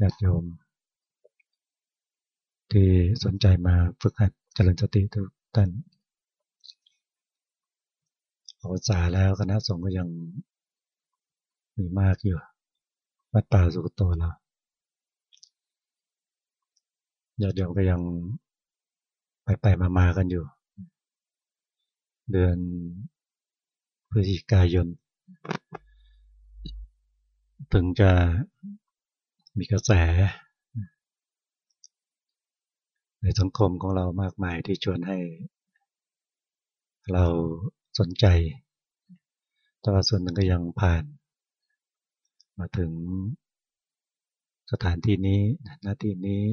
ญาติโยม ที่สนใจมาฝึกหัดเจริญสติทุกท่านออกษาแล้วคณะสงฆ์ก็ยังมีมากอยู่ วัดป่าสุกโตเราญาติโยมก็ยังไปไปมามากันอยู่ เดือนพฤศจิกายน ถึงจะ มีกระแส ในสังคมของเรามากมายที่ชวนให้ เราสนใจ แต่ว่าส่วนหนึ่งก็ยังผ่าน มาถึงสถานที่นี้หน้าที่นี้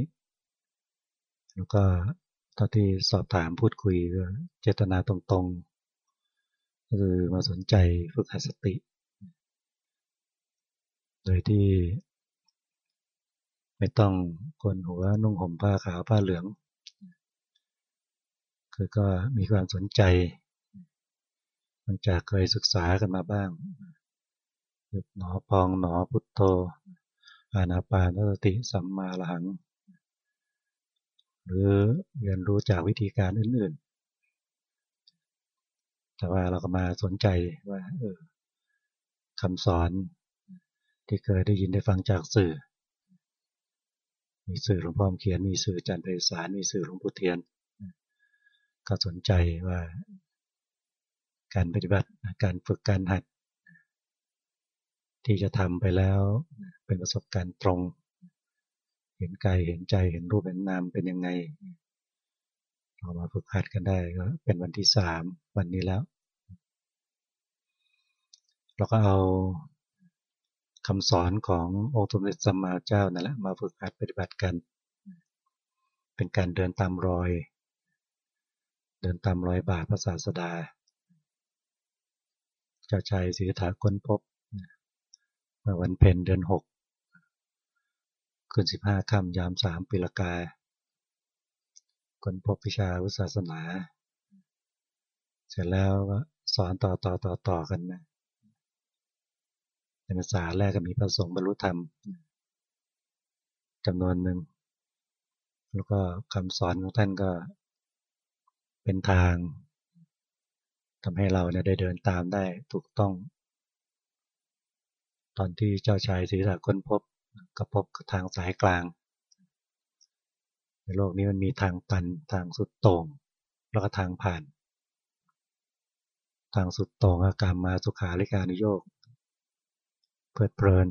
แล้วก็ตอนที่สอบถามพูดคุยก็เจตนาตรงๆ ก็คือมาสนใจฝึกหัดสติ โดยที่ ไม่ต้องคนหัวนุ่งห่มผ้าขาวผ้าเหลือง คือก็มีความสนใจมันจากเคยศึกษากันมาบ้างยุบหนอพองหนอพุทโธอานาปานสติสัมมาหลัง หรือเรียนรู้จากวิธีการอื่นๆ แต่ว่าเราก็มาสนใจว่าเออคำสอนที่เคยได้ยินได้ฟังจากสื่อ มีสื่อหลวงพ่อเขียน มีสื่อจันทร์ไพศาลมีสื่อหลวงปู่เทียน ก็สนใจว่าการปฏิบัติการฝึกการหัด ที่จะทำไปแล้วเป็นประสบการณ์ตรง เห็นกายเห็นใจเห็นรูปเห็นนามเป็นยังไงเรามาฝึกหัดกันได้ก็เป็นวันที่สามวันนี้แล้ว เราก็เอา คำสอนขององค์สมเด็จสัมมาเจ้านั่นแหละมาฝึกหัดปฏิบัติกัน เป็นการเดินตามรอย เดินตามรอยบาทพระศาสดาเจ้าชายศรีถาค้นพบเมื่อวันเพ็ญเดือนหกคืนสิบห้าค่ำยามสามปีละกาค้นพบวิชาวุศาสนา เสร็จแล้วสอนต่อต่อต่อต่อกันนะ ในภาษาแรกก็มีพระสงฆ์บรรลุธรรมจำนวนหนึ่ง แล้วก็คำสอนของท่านก็เป็นทางทำให้เราเนี่ยได้เดินตามได้ถูกต้อง ตอนที่เจ้าชายศรีษะค้นพบก็พบทางสายกลาง ในโลกนี้มันมีทางตันทางสุดโต่งแล้วก็ทางผ่าน ทางสุดโต่งอาการมาสุขาริการนโยก เพลิดเพลิน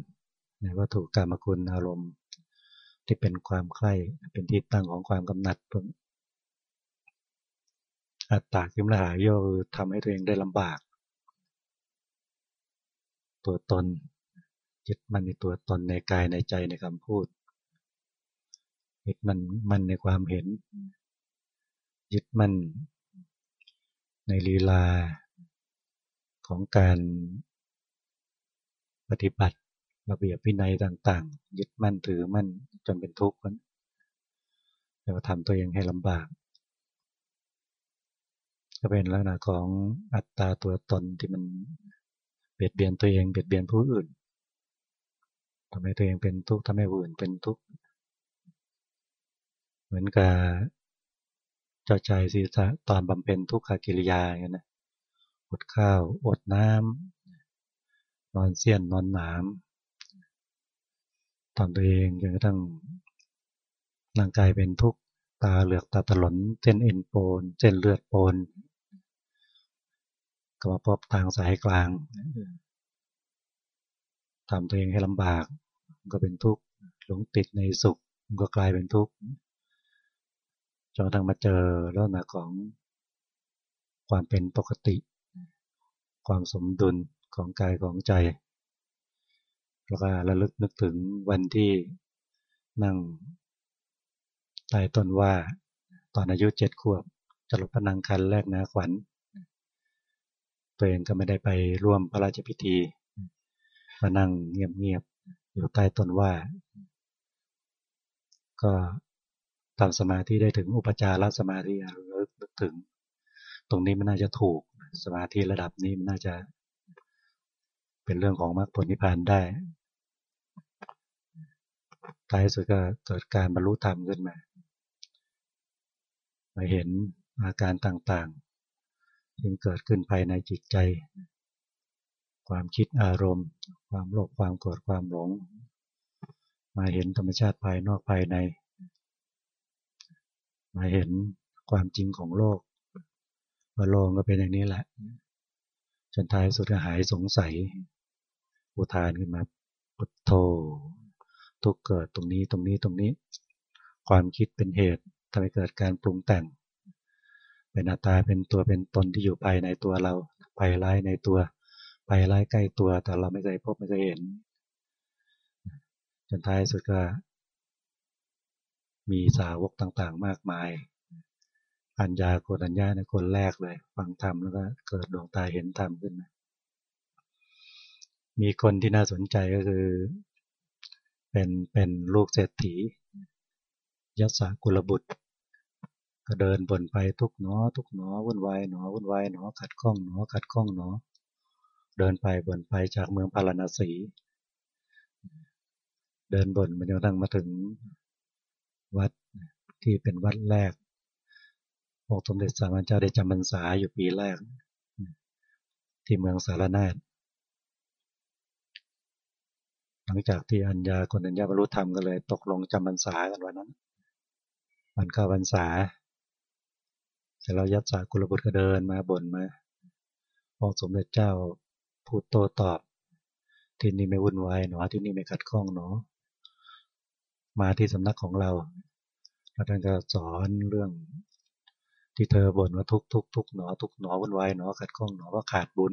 ในวัตถุกรรมคุณอารมณ์ ที่เป็นความใคร่เป็นที่ตั้งของความกำหนัดอัตตาคิมลหายโยคือทำให้ตัวเองได้ลำบาก ตัวตนยึดมันในตัวตนในกายในใจในคำพูดยึดมันมันในความเห็น ยึดมันในลีลาของการ ปฏิบัติระเบียบพินัยต่าง ๆ ยึดมั่นถือมั่นจนเป็นทุกข์แล้วทำตัวเองให้ลำบาก ก็เป็นลักษณะของอัตตาตัวตนที่มันเบียดเบียนตัวเองเบียดเบียนผู้อื่นทำให้ตัวเองเป็นทุกข์ทำให้ผู้อื่นเป็นทุกข์เหมือนกับเจ้าใจศีรษะตอนบำเพ็ญทุกขกิริยาอย่างนี้นะอดข้าวอดน้ำ นอนเสี้ยนนอนหนามทำตัวเองจนกระทั่งร่างกายเป็นทุกข์ตาเหลือกตาตลนเส้นเอ็นโปนเส้นเลือดโปนก็มาพบทางสายกลางทำตัวเองให้ลำบาก ก็เป็นทุกข์หลงติดในสุขก็กลายเป็นทุกข์จนกระทั่งมาเจอลักษณะของความเป็นปกติ ความสมดุล ของกายของใจแล้วก็ระลึกนึกถึงวันที่นั่งใต้ต้นว่าตอนอายุเจ็ดขวบจะลบพนังคันแรกนะขวัญตัวเองก็ไม่ได้ไปร่วมพระราชพิธีมานั่งเงียบๆอยู่ใต้ต้นว่า ก็ทำสมาธิได้ถึงอุปจารสมาธิเลิกนึกถึง ตรงนี้มันน่าจะถูกสมาธิระดับนี้มันน่าจะ เป็นเรื่องของมรรคผลนิพพานได้ท้ายสุดก็เกิดการบรรลุธรรมขึ้นมา มาเห็นอาการต่างๆที่เกิดขึ้นภายในจิตใจ ความคิดอารมณ์ ความโลภความโกรธความหลง มาเห็นธรรมชาติภายนอกภายใน มาเห็นความจริงของโลกว่าโลกก็เป็นอย่างนี้แหละ จนท้ายสุดก็หายสงสัย อุทานขึ้นมาพุทโธทุกเกิดตรงนี้ตรงนี้ตรงนี้ ความคิดเป็นเหตุทำให้เกิดการปรุงแต่ง เป็นอัตตาเป็นตัวเป็นตนที่อยู่ภายในตัวเราภายร้ในตัวภายร้ใกล้ตัวแต่เราไม่เคยพบไม่เคยเห็น จนท้ายสุดก็ มีสาวกต่างๆ มากมายปัญญาโกตัญญาในคนแรกเลย ฟังธรรมแล้วก็เกิดดวงตาเห็นธรรมขึ้นมา มีคนที่น่าสนใจก็คือ เป็นเป็นลูกเศรษฐียศกุลบุตร ก็เดินบนไปทุกหนอ ทุกหนอวุ่นวายหนอวุ่นวายหนอขัดข้องหนอขัดข้องหนอ เดินไปบนไปจากเมืองพาราณสี เดินบนมันจนตั้งมาถึงวัดที่เป็นวัดแรกองค์สมเด็จสามัญเจ้าได้จำพรรษาอยู่ปีแรก ที่เมืองสารนาฏ หลังจากที่อัญญาคนอัญญาบรรลุธรรมก็เลยตกลงจำพรรษากันวันนั้นวันเข้าพรรษาเสร็จแล้วยัดสากุลบุตรก็เดินมาบ่นมาองสมเด็จเจ้าพูดโตตอบ ที่นี่ไม่วุ่นวายหนอที่นี่ไม่ขัดข้องหนอ มาที่สำนักของเราแล้วท่านก็สอนเรื่อง ที่เธอบ่นว่าทุกทุกทุกหนอทุกหนอวุ่นวายหนอขัดข้องหนอว่าขาดบุญ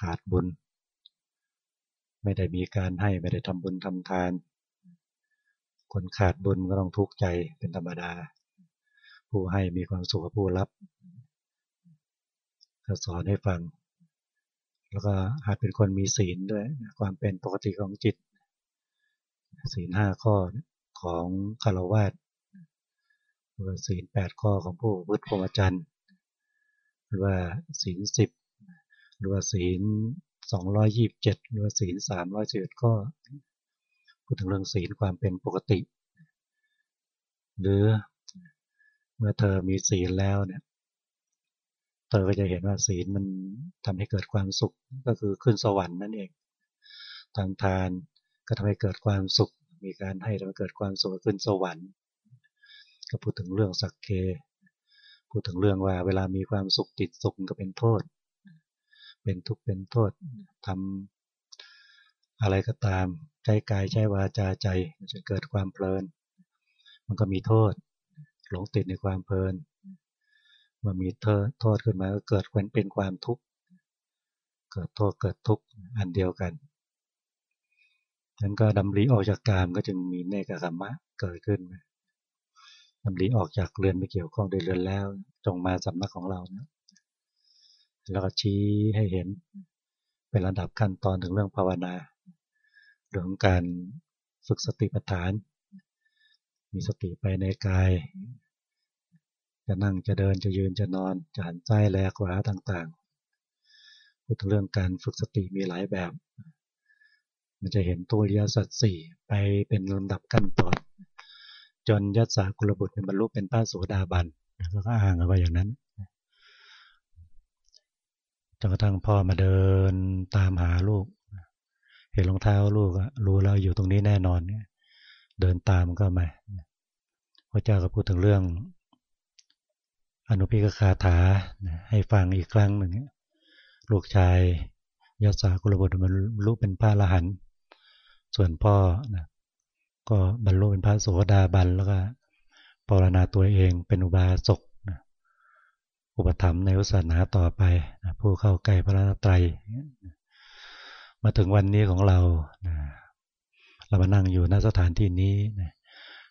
ขาดบุญ ไม่ได้มีการให้ไม่ได้ทำบุญทำทาน คนขาดบุญก็ต้องทุกข์ใจเป็นธรรมดา ผู้ให้มีความสุขผู้รับก็สอนให้ฟัง แล้วก็หัดเป็นคนมีศีลด้วยความเป็นปกติของจิต ศีลห้าข้อของคารวะหรือศีลแปดข้อของผู้พุทธพรหมจรรย์หรือว่าศีลสิบหรือว่าศีล สองร้อยยี่บเจ็ดหรือว่าศีลสามร้อยสิบข้อพูดถึงเรื่องศีลความเป็นปกติ หรือเมื่อเธอมีศีลแล้วเนี่ยเธอก็จะเห็นว่าศีลมันทำให้เกิดความสุขก็คือขึ้นสวรรค์นั่นเองทางทานก็ทำให้เกิดความสุข มีการให้ทำให้เกิดความสุขขึ้นสวรรค์ ก็พูดถึงเรื่องสักเค พูดถึงเรื่องว่าเวลามีความสุขติดสุขก็เป็นโทษ เป็นทุกข์เป็นโทษทำอะไรก็ตามใจกายใจวาจาใจมันจะเกิดความเพลิน มันก็มีโทษ หลงติดในความเพลินมันมีโทษขึ้นมาก็เกิดเป็นความทุกข์เกิดโทษเกิดทุกข์อันเดียวกันนั้นก็ดำริออกจากกามก็จึงมีเนกขมมะเกิดขึ้นดำริออกจากเรือนไม่เกี่ยวข้องด้วยเรือนแล้ว จงมาสำนักของเรานะ แล้วก็ชี้ให้เห็น เป็นระดับขั้นตอนถึงเรื่องภาวนาเรื่องการฝึกสติปัฏฐาน มีสติไปในกาย จะนั่งจะเดินจะยืนจะนอน จะหันซ้ายแลขวาต่างๆพูดถึงเรื่องการฝึกสติมีหลายแบบ มันจะเห็นตัวริยสัจสี่ไปเป็นลำดับขั้นตอน จนยัตสากุลบุตรบรรลุเป็นพระโสดาบันแล้วก็อ้างเอาไว้อย่างนั้น จนกระทั่งพ่อมาเดินตามหาลูก เห็นรองเท้าลูกรู้แล้วอยู่ตรงนี้แน่นอนเนี่ยเดินตามก็มาพระเจ้าก็พูดถึงเรื่อง อนุพิกคาถาให้ฟังอีกครั้งหนึ่งลูกชายยศสากุลบุตรมันรู้เป็นพระละหันส่วนพ่อนะก็บรรลุเป็นพระโสดาบันแล้วก็ปรณาตัวเองเป็นอุบาสก อุปถัมภ์ในศาสนาต่อไปผู้เข้าใกล้พระรัตตรัย มาถึงวันนี้ของเราเรามานั่งอยู่ณสถานที่นี้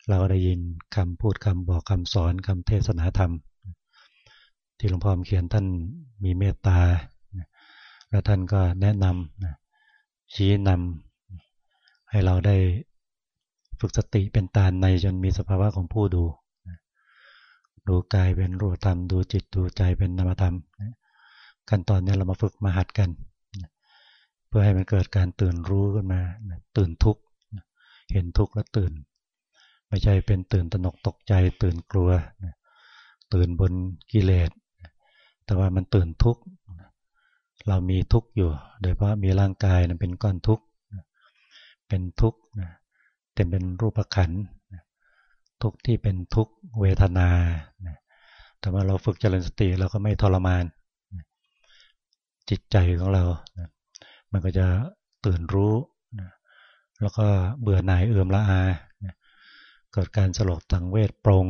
เราได้ยินคำพูดคำบอกคำสอนคำเทศนาธรรม ที่หลวงพ่อเขียนท่านมีเมตตาและท่านก็แนะนำชี้นำให้เราได้ฝึกสติเป็นตาในจนมีสภาวะของผู้ดู ดูกายเป็นรูปธรรม ดูจิตดูใจเป็นนามธรรมขั้นตอนนี้เรามาฝึกมาหัดกัน เพื่อให้มันเกิดการตื่นรู้ขึ้นมา ตื่นทุกข์เห็นทุกข์แล้วตื่น ไม่ใช่เป็นตื่นตนกตกใจ ตื่นกลัว ตื่นบนกิเลส แต่ว่ามันตื่นทุกข์เรามีทุกข์อยู่ โดยเพราะมีร่างกายเป็นก้อนทุกข์เป็นทุกข์เต็มเป็นรูปขัน ทุกที่เป็นทุกเวทนา แต่ว่าเราฝึกเจริญสติเราก็ไม่ทรมาน จิตใจของเรา มันก็จะตื่นรู้ แล้วก็เบื่อหน่ายเอื่อมละอา เกิดการสลดทางเวทปรง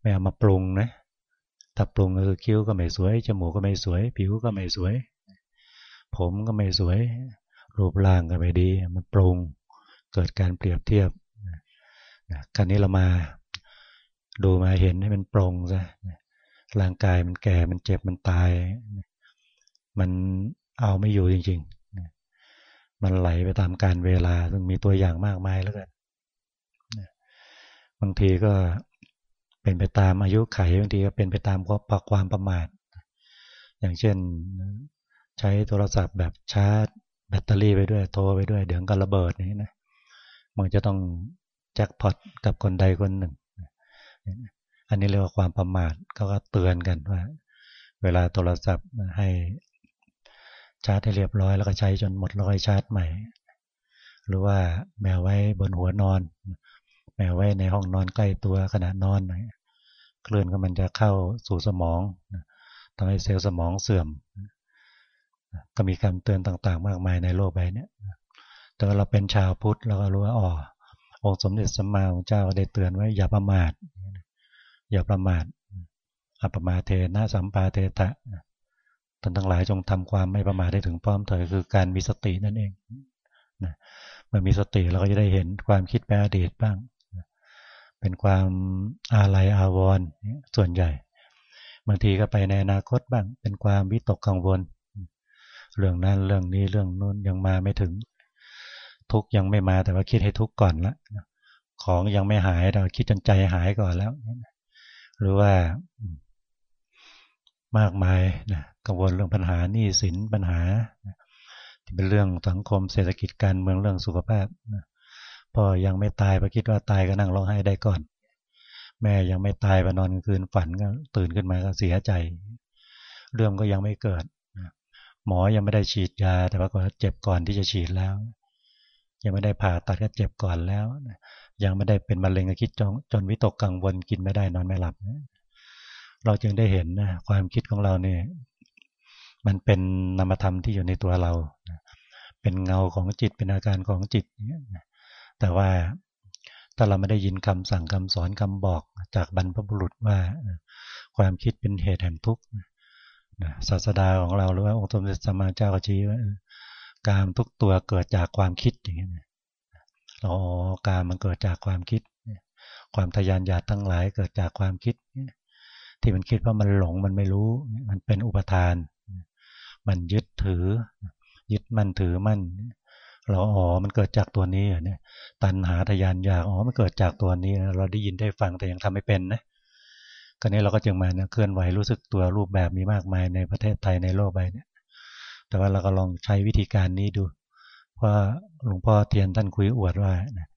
ไม่เอามาปรุงนะ ถ้าปรุงก็คือคิ้วก็ไม่สวย จมูกก็ไม่สวย ผิวก็ไม่สวย ผมก็ไม่สวย รูปร่างก็ไม่ดี มันปรุง เกิดการเปรียบเทียบ การนี้เรามาดูมาเห็นให้มันปรงซะร่างกายมันแก่มันเจ็บมันตาย มันเอาไม่อยู่จริงๆ มันไหลไปตามการเวลา ซึ่งมีตัวอย่างมากมายแล้วกันบางทีก็เป็นไปตามอายุไขบางทีก็เป็นไปตามความประมาท อย่างเช่นใช้โทรศัพท์แบบชาร์จ แบตเตอรี่ไปด้วยโทรไปด้วย เดี๋ยวก็ระเบิดนี่นะมันจะต้อง จ็คพอตกับคนใดคนหนึ่ง อันนี้เรียกว่าความประมาทเขาก็เตือนกันว่า เวลาโทรศัพท์ให้ชาร์จให้เรียบร้อยแล้วก็ใช้จนหมดแล้วก็ชาร์จใหม่ หรือว่าแมวไว้บนหัวนอน แมวไว้ในห้องนอนใกล้ตัวขณะนอนคลื่นก็มันจะเข้าสู่สมองทำให้เซลล์สมองเสื่อม ก็มีคำเตือนต่างๆ มากมายในโลกใบนี้แต่เราเป็นชาวพุทธเราก็รู้ว่าอ๋อ องค์สมเด็จสัมมาของเจ้าได้เตือนไว้อย่าประมาท อย่าประมาทอัปมาเทนะสัมปาเทตะท่านทั้งหลายจงทำความไม่ประมาทได้ถึงพร้อมเถิดคือการมีสตินั่นเองนะเมื่อมีสติเราก็จะได้เห็นความคิดไปอดีตบ้าง เป็นความอาลัยอาวรณ์ส่วนใหญ่บางทีก็ไปในอนาคตบ้าง เป็นความวิตกกังวล เรื่องนั้นเรื่องนี้เรื่องนู้นยังมาไม่ถึง ทุกยังไม่มาแต่ว่าคิดให้ทุกก่อนละของยังไม่หายเราคิดจนใจหายก่อนแล้วหรือว่ามากมายนะกังวลเรื่องปัญหาหนี้สินปัญหาที่เป็นเรื่องสังคมเศรษฐกิจการเมืองเรื่องสุขภาพพอยังไม่ตายพอคิดว่าตายก็นั่งร้องไห้ได้ก่อน แม่ยังไม่ตายไปนอนคืนฝันก็ตื่นขึ้นมาก็เสียใจ เรื่องก็ยังไม่เกิดหมอยังไม่ได้ฉีดยา แต่ว่าก็เจ็บก่อนที่จะฉีดแล้ว ยังไม่ได้ผ่าตัดก็เจ็บก่อนแล้ว ยังไม่ได้เป็นมะเร็งก็คิดจนจนวิตกกังวลกินไม่ได้นอนไม่หลับ เราจึงได้เห็นนะความคิดของเราเนี่ยมันเป็นนามธรรมที่อยู่ในตัวเรา เป็นเงาของจิตเป็นอาการของจิต แต่ว่าถ้าเราไม่ได้ยินคำสั่งคำสอนคำบอกจากบรรพบุรุษว่าความคิดเป็นเหตุแห่งทุกข์ศาสดาของเราหรือว่าองค์สมเด็จสัมมาเจ้าก็ชี้ว่า การทุกตัวเกิดจากความคิดอย่างนี้นะอ๋อการมันเกิดจากความคิด ความทยานอยากทั้งหลายเกิดจากความคิด ที่มันคิดว่ามันหลงมันไม่รู้ มันเป็นอุปทาน มันยึดถือ ยึดมั่นถือมั่นเราอ๋อ มันเกิดจากตัวนี้เนี่ย ตัณหาทยานอยาก อ๋อ มันเกิดจากตัวนี้ เราได้ยินได้ฟังแต่ยังทำไม่เป็นนะก็นี้เราก็จึงมาเนี่ยเคลื่อนไหวรู้สึกตัวรูปแบบมีมากมายในประเทศไทยในโลกใบนี้ แต่ว่าเราก็ลองใช้วิธีการนี้ดู เพราะหลวงพ่อเทียนท่านคุยอวดว่านะ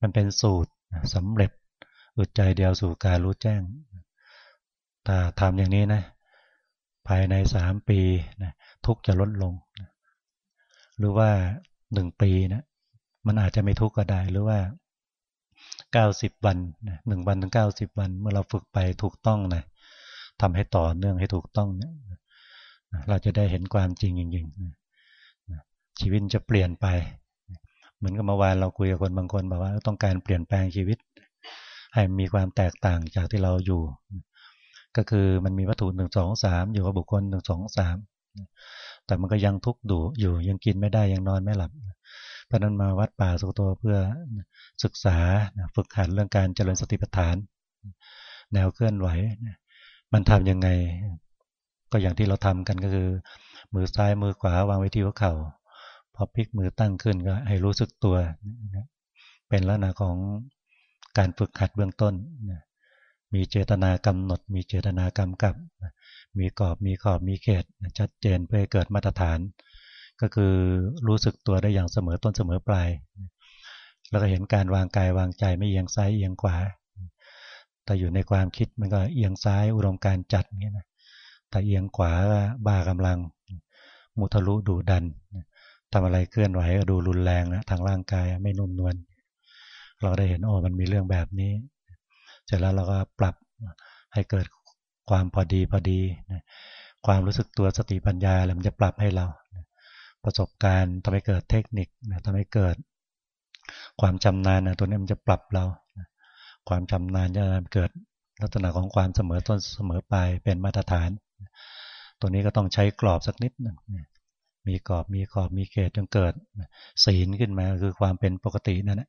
มันเป็นสูตรสำเร็จอุดใจเดียวสู่การรู้แจ้งถ้าทำอย่างนี้นะ ภายในสามปีนะทุกจะลดลงหรือว่าหนึ่งปีนะมันอาจจะไม่ทุกข์ก็ได้หรือว่าเก้าสิบวันหนึ่งวันถึงเก้าสิบวัน เมื่อเราฝึกไปถูกต้องนะทำให้ต่อเนื่องให้ถูกต้องเนี่ย เราจะได้เห็นความจริงจริงๆชีวิตจะเปลี่ยนไป เหมือนกับเมื่อวานเราคุยกับคนบางคนบอกว่าต้องการเปลี่ยนแปลงชีวิต ให้มีความแตกต่างจากที่เราอยู่ ก็คือมันมีวัตถุหนึ่งสองสามอยู่กับบุคคลหนึ่งสองสามแต่มันก็ยังทุกข์ดุอยู่ยังกินไม่ได้ยังนอนไม่หลับเพราะนั้นมาวัดป่าสุโตเพื่อศึกษาฝึกหัดเรื่องการเจริญสติปัฏฐาน แนวเคลื่อนไหว มันทำยังไง ก็อย่างที่เราทำกันก็คือ มือซ้ายมือขวาวางไว้ที่หัวเข่า พอพลิกมือตั้งขึ้นก็ให้รู้สึกตัว เป็นลักษณะของการฝึกหัดเบื้องต้น มีเจตนากำหนด มีเจตนากำกับ มีกรอบมีขอบมีเขตชัดเจนเพื่อเกิดมาตรฐาน ก็คือรู้สึกตัวได้อย่างเสมอต้นเสมอปลาย แล้วก็เห็นการวางกายวางใจไม่เอียงซ้ายเอียงขวาแต่อยู่ในความคิดมันก็เอียงซ้ายอุดมการจัดเงี้ยนะ แต่เอียงขวาบ้ากำลัง มุทะลุดูดันทำอะไรเคลื่อนไหวก็ดูรุนแรงนะทางร่างกายไม่นุ่มนวลเราได้เห็นโอ้มันมีเรื่องแบบนี้ เสร็จแล้วเราก็ปรับให้เกิดความพอดีพอดี ความรู้สึกตัวสติปัญญาอะไรมันจะปรับให้เรา ประสบการณ์ทำให้เกิดเทคนิคทำให้เกิด ความชำนาญนะตัวนี้มันจะปรับเรา ความชำนาญจะเกิดลักษณะของความเสมอต้นเสมอปลายเป็นมาตรฐาน ตัวนี้ก็ต้องใช้กรอบสักนิดหนึ่งมีกรอบมีขอบมีเขตจนเกิดศีลขึ้นมาคือความเป็นปกตินั่นแหละ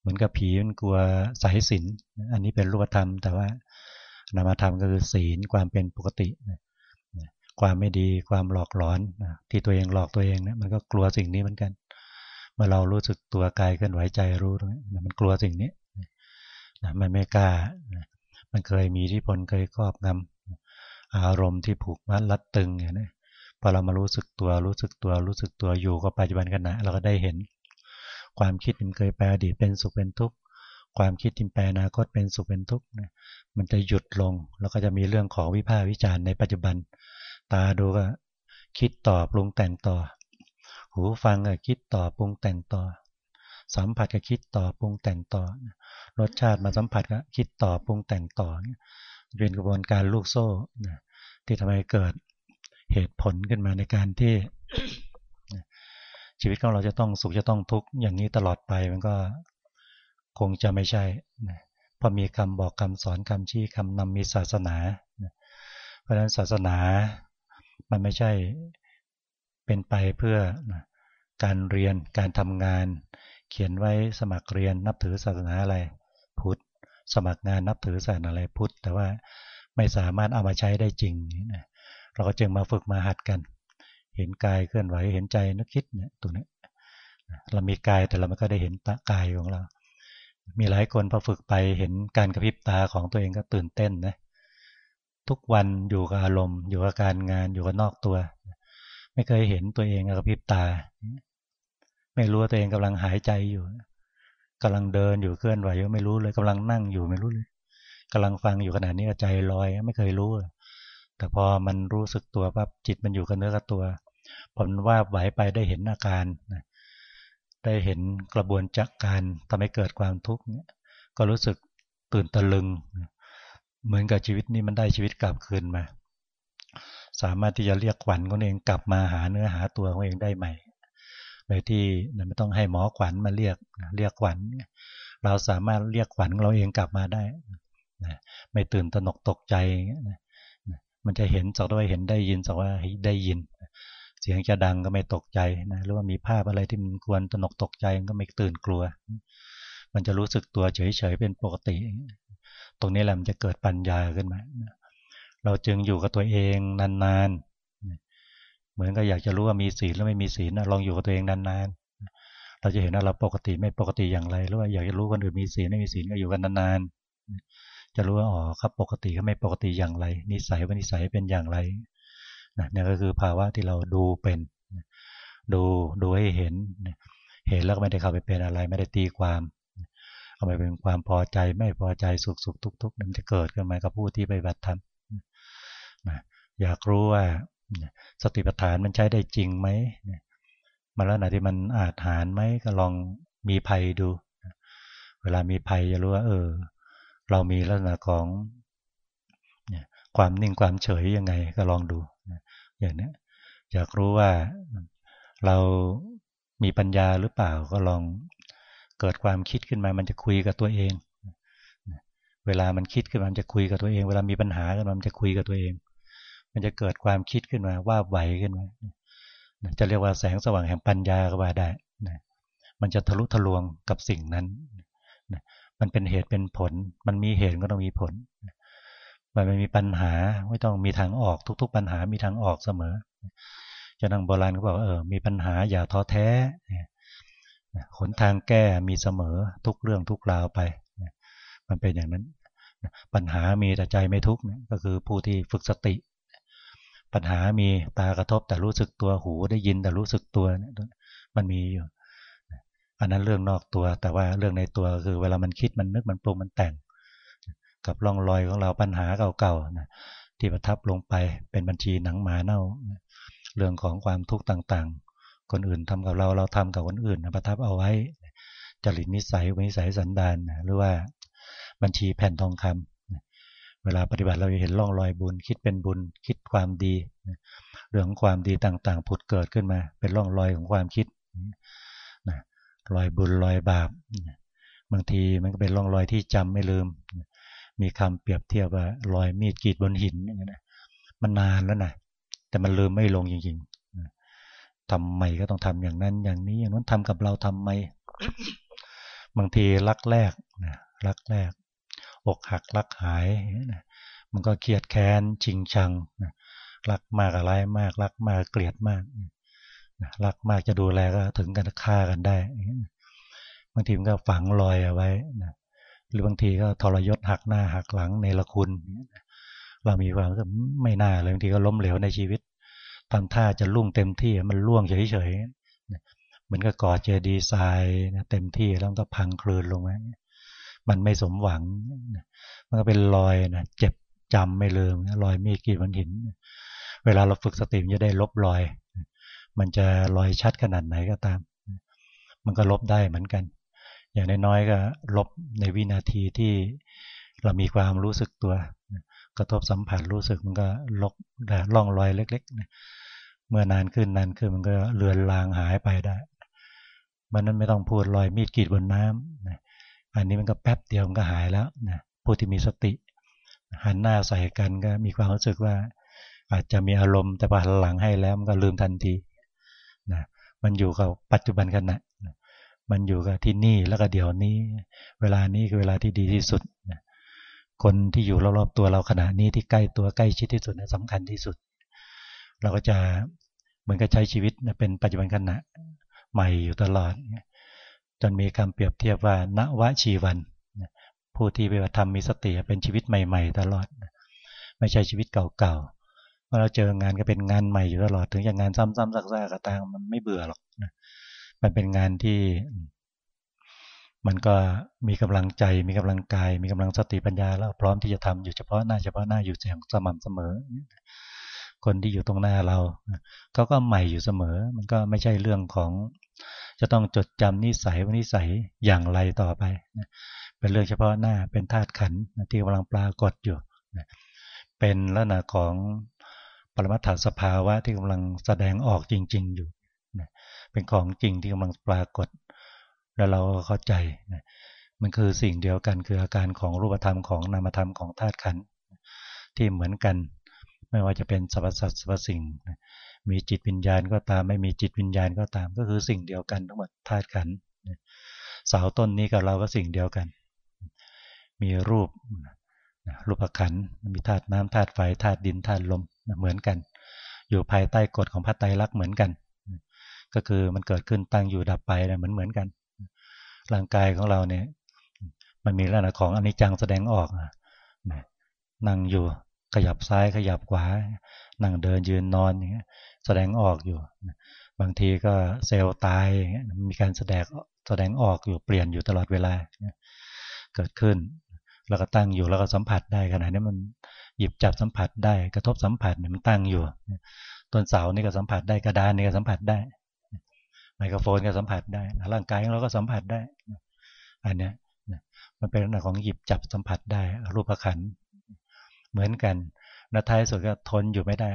เหมือนกับผีมันกลัวสายศีลอันนี้เป็นรูปธรรม แต่ว่านามธรรมก็คือศีลความเป็นปกติความไม่ดีความหลอกหลอนที่ตัวเองหลอกตัวเองนะมันก็กลัวสิ่งนี้เหมือนกันเมื่อเรารู้สึกตัวกายเคลื่อนไหวใจรู้ตรงนี้มันกลัวสิ่งนี้มันไม่กล้ามันเคยมีที่พลเคยครอบงำ อารมณ์ที่ผูกมัดรัดตึงอย่างนี้พอเรามารู้สึกตัวรู้สึกตัวรู้สึกตัวอยู่กับปัจจุบันกันนะเราก็ได้เห็น ความคิดมันเคยแปลอดีตเป็นสุขเป็นทุกข์ความคิดที่แปลอนาคตเป็นสุขเป็นทุกข์มันจะหยุดลงแล้วก็จะมีเรื่องของวิพากษ์วิจารณ์ในปัจจุบัน ตาดูก็คิดต่อปรุงแต่งต่อ หูฟังก็คิดต่อปรุงแต่งต่อ สัมผัสก็คิดต่อปรุงแต่งต่อรสชาติมาสัมผัสก็คิดต่อปรุงแต่งต่อ เป็นกระบวนการลูกโซ่ที่ทำให้เกิดเหตุผลขึ้นมาในการที่ชีวิตของเราจะต้องสุขจะต้องทุกข์อย่างนี้ตลอดไปมันก็คงจะไม่ใช่เพราะมีคำบอกคำสอนคำชี้คำนำมีศาสนา เพราะฉะนั้นศาสนามันไม่ใช่เป็นไปเพื่อการเรียนการทำงาน เขียนไว้สมัครเรียนนับถือศาสนาอะไรพุทธ สมัครงานนับถือศาสนาอะไรพุทธ แต่ว่าไม่สามารถเอามาใช้ได้จริงนะเราก็จึงมาฝึกมาหัดกัน เห็นกายเคลื่อนไหวเห็นใจนึกคิดเนี่ยตัวนี้เรามีกายแต่เราไม่ก็ได้เห็นตากายของเรา มีหลายคนพอฝึกไปเห็นการกระพริบตาของตัวเองก็ตื่นเต้นนะทุกวันอยู่กับอารมณ์ อยู่กับการงานอยู่กับนอกตัว ไม่เคยเห็นตัวเองกระพริบตา ไม่รู้ว่าตัวเองกำลังหายใจอยู่ กำลังเดินอยู่เคลื่อนไหวไม่รู้เลยกำลังนั่งอยู่ไม่รู้เลยกำลังฟังอยู่ขนาดนี้ใจลอยไม่เคยรู้เลยแต่พอมันรู้สึกตัวปั๊บจิตมันอยู่กับเนื้อกับตัวผลว่าไหวไปได้เห็นอาการได้เห็นกระบวนจักการทำให้เกิดความทุกข์เนี่ยก็รู้สึกตื่นตะลึง เหมือนกับชีวิตนี้มันได้ชีวิตกลับคืนมา สามารถที่จะเรียกขวัญของเองกลับมาหาเนื้อหาตัวของเองได้ใหม่ โดยที่ไม่ต้องให้หมอขวัญมาเรียกเรียกขวัญเราสามารถเรียกขวัญเราเองกลับมาได้ไม่ตื่นตระหนกตกใจมันจะเห็นสักว่าเห็นได้ยินสักว่าได้ยิน เสียงจะดังก็ไม่ตกใจนะหรือว่ามีภาพอะไรที่มันควรตระหนกตกใจก็ไม่ตื่นกลัว มันจะรู้สึกตัวเฉยๆเป็นปกติ ตรงนี้แหละมันจะเกิดปัญญาขึ้นมาเราจึงอยู่กับตัวเองนานๆ เหมือนก็อยากจะรู้ว่ามีศีลหรือไม่มีศีลลองอยู่กับตัวเองนานๆ เราจะเห็นว่าเราปกติไม่ปกติอย่างไร หรือว่าอยากจะรู้คนอื่นมีศีลไม่มีศีลก็อยู่กันนานๆ จะรู้ว่าอ๋อครับปกติก็ไม่ปกติอย่างไร นิสัยว่านิสัยเป็นอย่างไรนะนี่ก็คือภาวะที่เราดูเป็น ดูดูให้เห็น เห็นแล้วก็ไม่ได้เข้าไปเป็นอะไร ไม่ได้ตีความเอาไปเป็นความพอใจไม่พอใจสุขสุขทุกทุกมันจะเกิดขึ้นมากับผู้ที่ไปบัติธรรมนะอยากรู้ว่า สติปัฏฐานมันใช้ได้จริงไหมมาแล้วไหนที่มันอาจหารไหมก็ลองมีภัยดู เวลามีภัยจะรู้ว่า เออ เรามีลักษณะของความนิ่งความเฉยยังไง ก็ลองดูอย่างนี้อยากรู้ว่าเรามีปัญญาหรือเปล่าก็ลองเกิดความคิดขึ้นมามันจะคุยกับตัวเอง เวลามันคิดขึ้นมามันจะคุยกับตัวเอง เวลามีปัญหาขึ้นมามันจะคุยกับตัวเอง มันจะเกิดความคิดขึ้นมาว่าไหวขึ้นมาจะเรียกว่าแสงสว่างแห่งปัญญาก็ว่าได้มันจะทะลุทะลวงกับสิ่งนั้นมันเป็นเหตุเป็นผล มันมีเหตุก็ต้องมีผล มันไม่มีปัญหาไม่ต้องมีทางออกทุก ๆ ปัญหามีทางออกเสมอจะนั่งโบราณเขาบอกเออ มีปัญหาอย่าท้อแท้ขนทางแก้มีเสมอทุกเรื่องทุกราวไป มันเป็นอย่างนั้น ปัญหามีแต่ใจไม่ทุกข์ก็คือผู้ที่ฝึกสติ ปัญหามีตากระทบแต่รู้สึกตัวหูได้ยินแต่รู้สึกตัวมันมีอยู่อันนั้นเรื่องนอกตัว แต่ว่าเรื่องในตัวคือเวลามันคิดมันนึกมันปรุงมันแต่ง กับร่องรอยของเราปัญหาเก่าๆนะที่ประทับลงไปเป็นบัญชีหนังหมาเน่า เรื่องของความทุกข์ต่างๆ คนอื่นทำกับเราเราทำกับคนอื่นประทับเอาไว้จริตนิสัยวิสัยสันดานหรือว่าบัญชีแผ่นทองคำเวลาปฏิบัติเราเห็นร่องรอยบุญ คิดเป็นบุญ คิดความดีเรื่องของความดีต่างๆผุดเกิดขึ้นมา เป็นร่องรอยของความคิดรอยบุญรอยบาปบางทีมันก็เป็นร่องรอยที่จำไม่ลืม มีคำเปรียบเทียบว่ารอยมีดกรีดบนหินอย่างนี้นะมันนานแล้วนะแต่มันลืมไม่ลงจริงๆทำไมก็ต้องทำอย่างนั้น อย่างนี้อย่างนั้นทำกับเราทำไม บางทีรักแรกนะรักแรก อกหักรักหายนะมันก็เครียดแค้นชิงชังนะรักมากอะไรมากรักมากเกลียดมากรักมากจะดูแลก็ถึงกันฆ่ากันได้บางทีมันก็ฝังรอยเอาไว้นะหรือบางทีก็ทรยศหักหน้าหักหลังในละคุณ เรามีความรู้สึกไม่น่าเลยบางทีก็ล้มเหลวในชีวิตทำท่าจะลุ่งเต็มที่มันล่วงเฉยๆเหมือนกับก่อเจดีไซน์เต็มที่แล้วก็พังคลืนลงมา มันไม่สมหวัง มันก็เป็นรอยนะเจ็บจำไม่ลืมรอยมีดกีดมันหิน เวลาเราฝึกสติมันจะได้ลบรอย มันจะรอยชัดขนาดไหนก็ตาม มันก็ลบได้เหมือนกัน อย่างน้อยๆก็ลบในวินาทีที่เรามีความรู้สึกตัว กระทบสัมผัสรู้สึกมันก็ลบแต่ล่องรอยเล็กๆ เมื่อนานขึ้นนานขึ้นมันก็เลือนลางหายไปได้มันนั้นไม่ต้องพูดรอยมีดกรีดบนน้ำ อันนี้มันก็แป๊บเดียวมันก็หายแล้วนะผู้ที่มีสติ หันหน้าใส่กันก็มีความรู้สึกว่า อาจจะมีอารมณ์แต่พอหันหลังให้แล้วมันก็ลืมทันทีนะมันอยู่กับปัจจุบันขณะนะมันอยู่กับที่นี่แล้วก็เดี๋ยวนี้ เวลานี้คือเวลาที่ดีที่สุดนะคนที่อยู่รอบๆตัวเราขณะนี้ที่ใกล้ตัวใกล้ชิดที่สุดนะสำคัญที่สุด เราก็จะเหมือนกับใช้ชีวิตนะเป็นปัจจุบันขณะใหม่อยู่ตลอด จนมีคำเปรียบเทียบว่าณวชีวันผู้ที่ปฏิบัติธรรมมีสติเป็นชีวิตใหม่ ๆ ตลอด ไม่ใช่ชีวิตเก่าๆเมื่อเราเจองานก็เป็นงานใหม่อยู่ตลอดถึงจะงงานซ้ำๆซักๆก็ตามมันไม่เบื่อหรอกมันเป็นงานที่มันก็มีกำลังใจมีกำลังกาย มีกำลังสติปัญญาแล้วพร้อมที่จะทำอยู่เฉพาะหน้าเฉพาะหน้าอยู่อย่างสม่ำเสมอ คนที่อยู่ตรงหน้าเราเขาก็ใหม่อยู่เสมอ มันก็ไม่ใช่เรื่องของ จะต้องจดจำนิสัยวินิสัยอย่างไรต่อไปเป็นเรื่องเฉพาะหน้าเป็นธาตุขันที่กำลังปรากฏอยู่เป็นลักษณะของปรมัตถสภาวะที่กำลังแสดงออกจริง ๆ อยู่นะเป็นของจริงที่กำลังปรากฏ แล้วเราเข้าใจนะมันคือสิ่งเดียวกันคืออาการของรูปธรรมของนามธรรมของธาตุขันที่เหมือนกัน ไม่ว่าจะเป็นสรรพสัตว์สรรพสิ่ง มีจิตวิญญาณก็ตาม ไม่มีจิตวิญญาณก็ตาม ก็คือสิ่งเดียวกันทั้งหมดธาตุขันเสาต้นนี้กับเราก็สิ่งเดียวกัน มีรูปรูปขันมีธาตุน้ำธาตุไฟธาตุดินธาตุลมเหมือนกัน อยู่ภายใต้กฎของพระไตรลักษณ์เหมือนกัน ก็คือมันเกิดขึ้นตั้งอยู่ดับไปเหมือนเหมือนกัน ร่างกายของเราเนี่ยมันมีลักษณะของอนิจจังแสดงออกนั่งอยู่ ขยับซ้ายขยับขวา นั่งเดินยืนนอนอย่างเงี้ยแสดงออกอยู่ บางทีก็เซลล์ตายมีการแสดงแสดงออกอยู่เปลี่ยนอยู่ตลอดเวลาเกิดขึ้น แล้วก็ตั้งอยู่แล้วก็สัมผัสได้ขณะนี้มันหยิบจับสัมผัสได้ กระทบสัมผัสเนี่ยมันตั้งอยู่ต้นเสานี่ก็สัมผัสได้กระดานนี่ก็สัมผัสได้ไมโครโฟนก็สัมผัสได้ ร่างกายของเราก็สัมผัสได้ อันเนี้ยมันเป็นลักษณะของหยิบจับสัมผัสได้ รูปขัน เหมือนกันนาท้ายสุดก็ทนอยู่ไม่ได้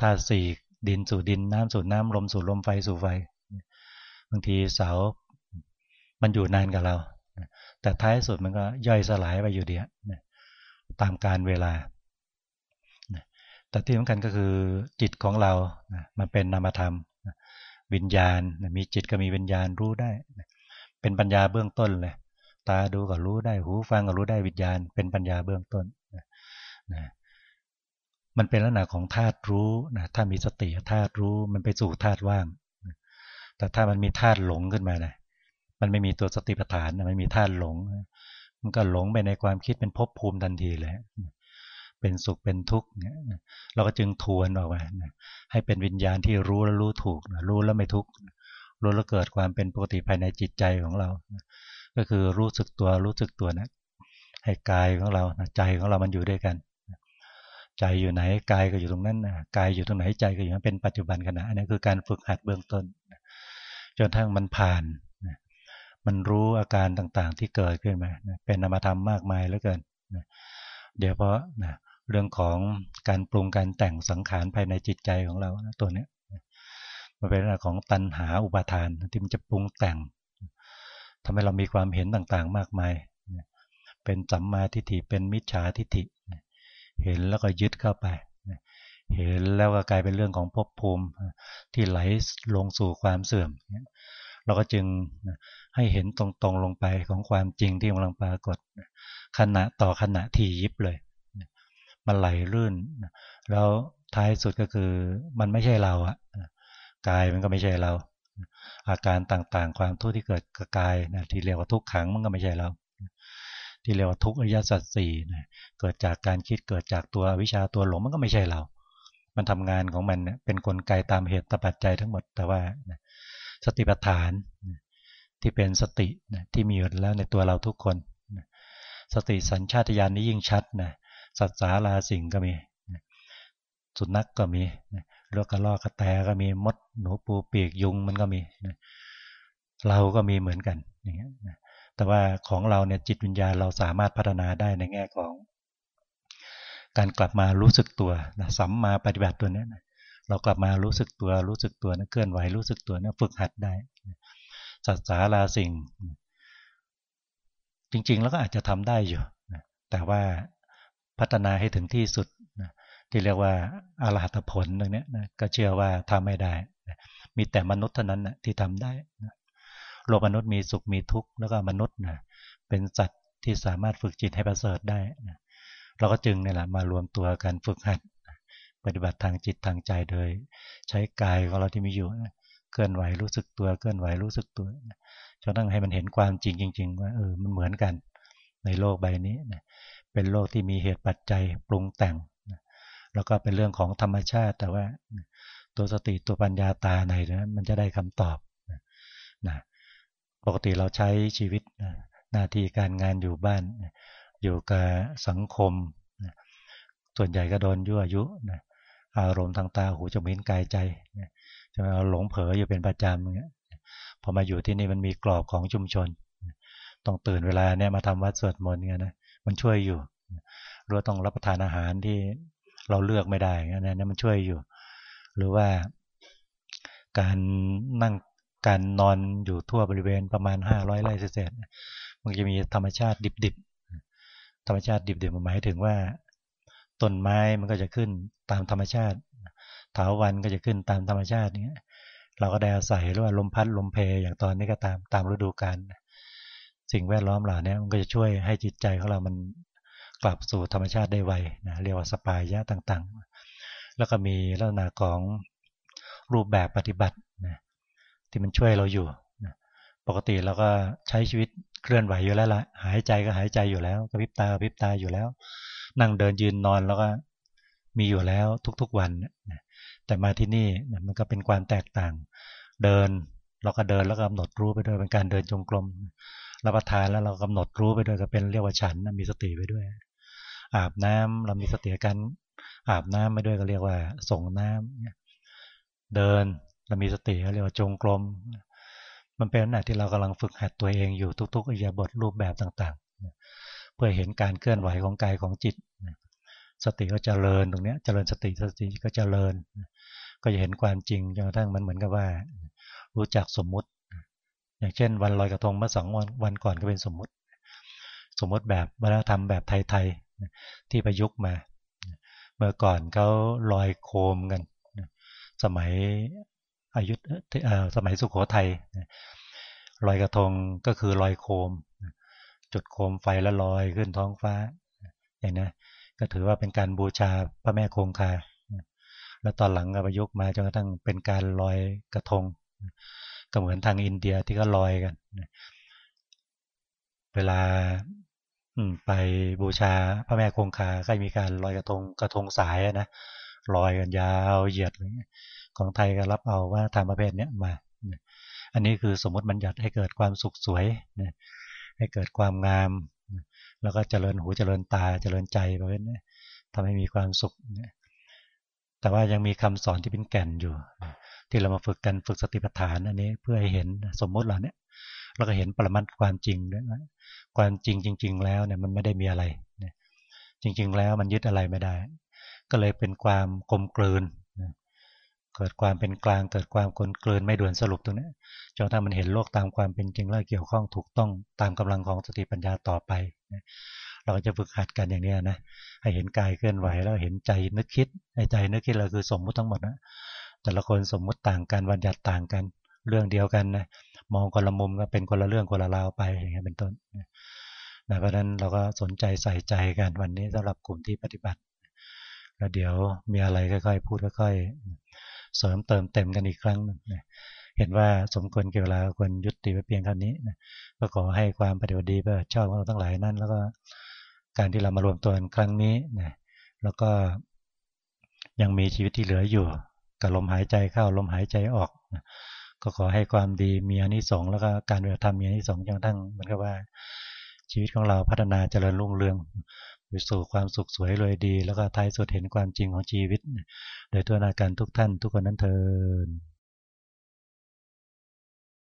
ธาตุสี่ดินสู่ดินน้ำสู่น้ำลมสู่ลมไฟสู่ไฟ บางทีเสา มันอยู่นานกับเรา แต่ท้ายสุดมันก็ย่อยสลายไปอยู่เดียวตามการเวลา แต่ที่สำคัญก็คือจิตของเรา มันเป็นนามธรรม วิญญาณ มีจิตก็มีวิญญาณรู้ได้ เป็นปัญญาเบื้องต้นเลย ตาดูก็รู้ได้ หูฟังก็รู้ได้วิญญาณ เป็นปัญญาเบื้องต้น นะมันเป็นลักษณะของธาตุรู้นะถ้ามีสติธาตุรู้มันไปสู่ธาตุว่าง แต่ถ้ามันมีธาตุหลงขึ้นมานะมันไม่มีตัวสติปัฏฐานมันมีธาตุหลง มันก็หลงไปในความคิดเป็นภพภูมิทันทีเลยเป็นสุขเป็นทุกข์เราก็จึงทวนออกมาให้เป็นวิญญาณที่รู้แล้วรู้ถูก รู้แล้วไม่ทุกข์รู้แล้วเกิดความเป็นปกติภายในจิตใจของเรา ก็คือรู้สึกตัวรู้สึกตัวนะให้กายของเราใจของเรามันอยู่ด้วยกัน ใจอยู่ไหนกายก็อยู่ตรงนั้นกายอยู่ตรงไหนใจก็อยู่นั้นเป็นปัจจุบันขณะอันนี้คือการฝึกหัดเบื้องต้นจนทั้งมันผ่านมันรู้อาการต่างๆ ที่เกิดขึ้นมาเป็นนามธรรมมากมายเหลือเกินเดี๋ยวเพราะเรื่องของการปรุงการแต่งสังขารภายในจิตใจของเราตัวนี้มันเป็นเรื่องของตัณหาอุปาทานที่มันจะปรุงแต่งทำให้เรามีความเห็นต่างๆ มากมาย เป็นสัมมาทิฏฐิเป็นมิจฉาทิฏฐิ เห็นแล้วก็ยึดเข้าไป เห็นแล้วก็กลายเป็นเรื่องของภพภูมิที่ไหลลงสู่ความเสื่อม เราก็จึงให้เห็นตรงๆลงไปของความจริงที่กำลังปรากฏขณะต่อขณะที่ยิบเลยมันไหลลื่น แล้วท้ายสุดก็คือมันไม่ใช่เราอะกายมันก็ไม่ใช่เรา อาการต่างๆ ความทุกข์ที่เกิดกับกายนะที่เรียกว่าทุกขังมันก็ไม่ใช่เรา ที่เรียกว่าทุกอริยสัจสี่นะเกิดจากการคิดเกิดจากตัววิชาตัวหลงมันก็ไม่ใช่เรา มันทำงานของมันเป็นนกลไกตามเหตุปัจจัยทั้งหมดแต่ว่าสติปัฏฐานที่เป็นสติที่มีอยู่แล้วในตัวเราทุกคนสติสัญชาตญาณนี้ยิ่งชัดนะสัตสาราสิ่งก็มีสุนัขกก็มีโรกกระรอกกระแตก็มีมดหนูปูปีกยุงมันก็มีเราก็มีเหมือนกันอย่างเงี้ย แต่ว่าของเราเนี่ยจิตวิญญาณเราสามารถพัฒนาได้ในแง่ของ การกลับมารู้สึกตัวนะสัมมาปฏิบัติตัวนี้นะเรากลับมารู้สึกตัวรู้สึกตัวนะเคลื่อนไหวรู้สึกตัวนะฝึกหัดได้สัจสาราสิ่ง จริง ๆ แล้วก็อาจจะทำได้อยู่แต่ว่าพัฒนาให้ถึงที่สุดที่เรียกว่าอรหัตผลตรงนี้นะก็เชื่อว่าทำไม่ได้มีแต่มนุษย์เท่านั้นนะที่ทำได้ โลกมนุษย์มีสุขมีทุกข์แล้วก็มนุษย์นะเป็นสัตว์ที่สามารถฝึกจิตให้ประเสริฐได้นะเราก็จึงนี่แหละมารวมตัวกันฝึกหัด ปฏิบัติทางจิตทางใจโดย ใช้กายของเราที่มีอยู่เคลื่อนไหวรู้สึกตัวเคลื่อนไหวรู้สึกตัวจนต้งให้มันเห็นความจริงจริง ๆ ว่าเออมันเหมือนกัน ในโลกใบนี้นะเป็นโลกที่มีเหตุปัจจัยปรุงแต่งแล้วก็เป็นเรื่องของธรรมชาติแต่ว่าตัวสติตัวปัญญาตาในนะมันจะได้คำตอบนะ ปกติเราใช้ชีวิตหน้าที่การงานอยู่บ้าน อยู่กับสังคม ส่วนใหญ่ก็โดนยั่วยุอารมณ์ทางตาหูจมูกกายใจจะเราหลงเผลออยู่เป็นประจำอย่างเงี้ยพอมาอยู่ที่นี่มันมีกรอบของชุมชน ต้องตื่นเวลาเนี่ยมาทำวัดสวดมนต์เงี้ยนะมันช่วยอยู่เราต้องรับประทานอาหารที่เราเลือกไม่ได้นะนี่มันช่วยอยู่ หรือว่าการนั่ง การนอนอยู่ทั่วบริเวณประมาณ 500ไร่เศษมันจะมีธรรมชาติดิบๆ ธรรมชาติดิบๆหมายถึงว่า ต้นไม้มันก็จะขึ้นตามธรรมชาติถาวันก็จะขึ้นตามธรรมชาตินี้เราก็ได้อาศัยหรือว่าลมพัดลมเพยอย่างตอนนี้ก็ตามตามฤดูกาลสิ่งแวดล้อมเหล่านี้มันก็จะช่วยให้จิตใจของเรามันกลับสู่ธรรมชาติได้ไวนะเรียกว่าสปายะต่างๆ แล้วก็มีลักษณะของรูปแบบปฏิบัตินะ ที่มันช่วยเราอยู่ปกติเราก็ใช้ชีวิตเคลื่อนไหวอยู่แล้วละหายใจก็หายใจอยู่แล้วกระพริบตากระพริบตาอยู่แล้ว นั่งเดินยืนนอนแล้วก็มีอยู่แล้วทุกๆวันแต่มาที่นี่มันก็เป็นความแตกต่าง เดินเราก็เดินแล้วกำหนดรู้ไปด้วยเป็นการเดินจงกรมรับประทานแล้วเรากำหนดรู้ไปด้วยก็เป็นเรียกว่าฉันมีสติไปด้วย อาบน้ำเรามีสติกันอาบน้ำไปด้วยก็เรียกว่าส่งน้ำเดิน เรามีสติเรียกว่าจงกรม มันเป็นขณะที่เรากำลังฝึกหัดตัวเองอยู่ทุกๆอิยาบทรูปแบบต่างๆ เพื่อเห็นการเคลื่อนไหวของกายของจิต สติก็จเจริญตรงนี้เจริญสติสติก็จเจริญ ก็จะเห็นความจริงจนกระทั่งมันเหมือนกับว่า รู้จักสมมุติ อย่างเช่น วันลอยกระทงเมื่อสองวันวันก่อนก็เป็นสมมุติ สมมติแบบวัฒนธรรมแบบไทยๆที่ประยุกต์มา เมื่อก่อนเขาลอยโคมกันสมัย อายุสมัยสุขโขทัยลอยกระทงก็คือลอยโคม จุดโคมไฟแล้วลอยขึ้นท้องฟ้าอย่างนี้ก็ถือว่าเป็นการบูชาพระแม่คงคาแล้วตอนหลังก็ประยุกต์มาจนกระทั่งเป็นการลอยกระทง ก็เหมือนทางอินเดียที่ก็ลอยกันเวลาไปบูชาพระแม่คงคาก็มีการลอยกระทงกระทงสายนะลอยกันยาวเหยียด ของไทยก็รับเอาว่าทำประเภทเนี้ยมา อันนี้คือสมมติบัญญัติให้เกิดความสุขสวยให้เกิดความงาม แล้วก็เจริญหูเจริญตาเจริญใจไปนี้ทำให้มีความสุข แต่ว่ายังมีคำสอนที่เป็นแก่นอยู่ ที่เรามาฝึกกันฝึกสติปัฏฐานอันนี้เพื่อให้เห็นสมมติเราเนี่ยเราก็เห็นปรมัตความจริงด้วยนะความจริงจริง ๆ แล้วเนี่ยมันไม่ได้มีอะไรจริง ๆ แล้วมันยึดอะไรไม่ได้ ก็เลยเป็นความกลมกลืน เกิดความเป็นกลาง เกิดความกลมกลืนไม่ด่วนสรุปตรงนี้จนถ้ามันเห็นโลกตามความเป็นจริงแล้วเกี่ยวข้องถูกต้องตามกำลังของสติปัญญาต่อไป เราก็จะฝึกหัดกันอย่างนี้นะให้เห็นกายเคลื่อนไหวแล้วเห็นใจนึกคิดในใจนึกคิดเราคือสมมุติทั้งหมดนะแต่ละคนสมมุติต่างกันวันยัดต่างกัน เรื่องเดียวกันนะมองคนละมุมก็เป็นคนละเรื่องคนละราวไปอย่างเงี้ยเป็นต้นนะเพราะนั้นเราก็สนใจใส่ใจกันวันนี้สำหรับกลุ่มที่ปฏิบัติแล้วเดี๋ยวมีอะไรค่อยๆพูดค่อยๆ เสริมเติมเต็มกันอีกครั้งนึงนะเห็นว่าสมควรเกี่ยวกับควรยุติไว้เพียงเท่านี้นะก็ขอให้ความปฏิบัติดีเพื่อชอบของเราทั้งหลายนั้นแล้วก็การที่เรามารวมตัวกันครั้งนี้นะแล้วก็ยังมีชีวิตที่เหลืออยู่ กับลมหายใจเข้าลมหายใจออกนะก็ขอให้ความดีมีอนิสงส์แล้วก็การปฏิบัติธรรมมีอนิสงส์จนทั้งมือนกับว่าชีวิตของเราพัฒนาเจริญรุ่งเรือง สู่ความสุขสวยรวยดี แล้วก็ท้ายสุดเห็นความจริงของชีวิต โดยตัวนาการทุกท่านทุกคนนั้นเทิน